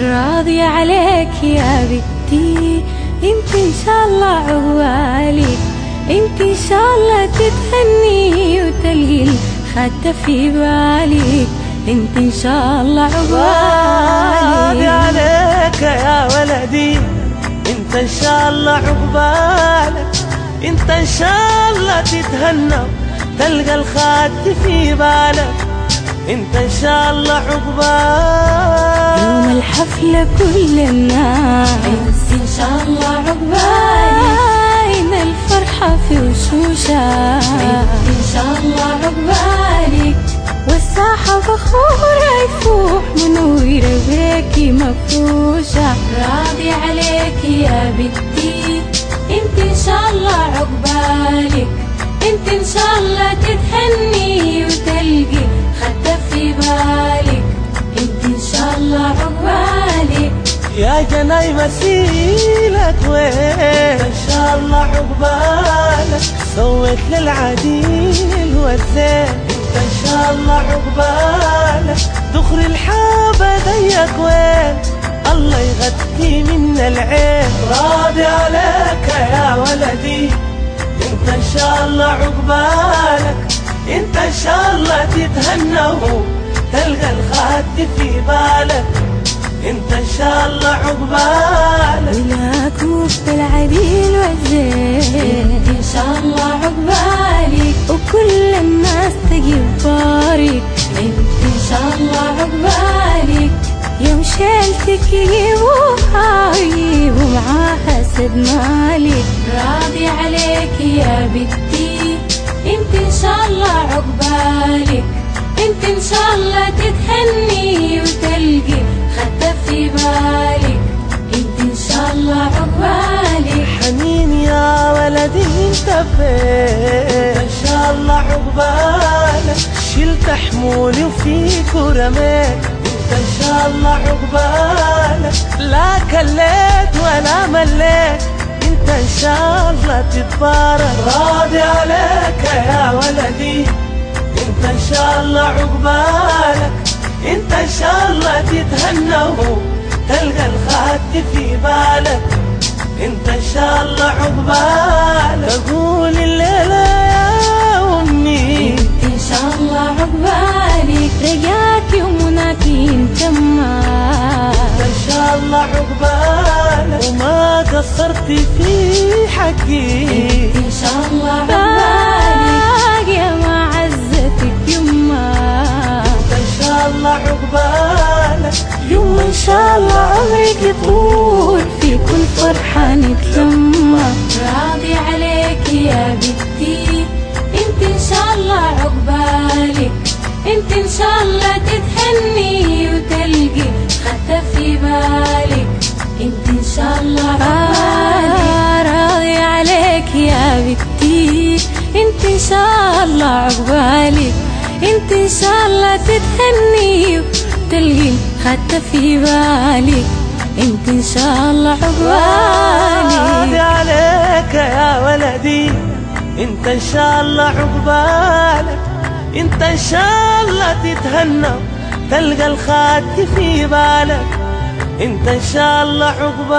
راضي عليك يا بنتي. انت إن شاء الله عقبالي انت إن شاء الله تتهني وتلقي الخدة في بالي. انت إن شاء الله راضي عقبالي عليك يا ولدي. انت إن شاء الله عقبالك. انت إن شاء الله تتهنى تلقى الخد في بالك. انت إن شاء الله عقبالك. الحفلة كل الناس إن شاء الله عقبالي عين الفرحة في وشوشها إن شاء الله عقبالك والساحة فخورة يفوح منورة بيكي مفروشة. راضي عليك يا بنتي. أنت إن شاء الله عقبالك. أنت إن شاء الله تتهني وتلقي خدة في بالك. جناي مسيلك وين إن شاء الله عقبالك سويت للعديل والزين. إنت إن شاء الله عقبالك دخر الحابة ضيق وين. الله يغطي منا العين. راضي عليك يا ولدي. إنت إن شاء الله عقبالك إنت إن شاء الله تتهنى تلقى الخد في بالك. انت ان شاء الله عقبالك ولاك وسط العديل والزين ان شاء الله عقبالك وكل الناس بارك انت ان شاء الله عقبالك يوم شيلتك يجيبوها ويجيبوا معاها سد مالك راضي عليك يا بنتي. انت إن شاء الله عقبالك انت إن شاء الله تتهني. انت إن شاء الله عقبالك شلت حمولي وفيك ورميت انت إن شاء الله عقبالك لا كليت ولا مليت. إنت إن شاء الله تتبارك. راضي عليك يا ولدي. إنت إن شاء الله عقبالك. إنت إن شاء الله تتهنى تلقى الخد في بالك. إنت إن شاء الله عقبالك قصرت في حقي. إن شاء الله عقبالك يا معزتك يما. إن شاء الله عقبالك. يوم إن شاء الله عمرك يطول في كل فرحة نتلمى راضي عليك يا بنتي. أنت إن شاء الله عقبالك. أنت إن شاء الله تتهني بنتي انت إن شاء الله عقبالك انت إن شاء الله تتهني وتلقي خدة في بالك انت إن شاء الله عقبالك عليك يا ولدي. انت إن شاء الله عقبالك. انت إن شاء الله تتهنى تلقى الخد في بالك. انت إن شاء الله عقبالك.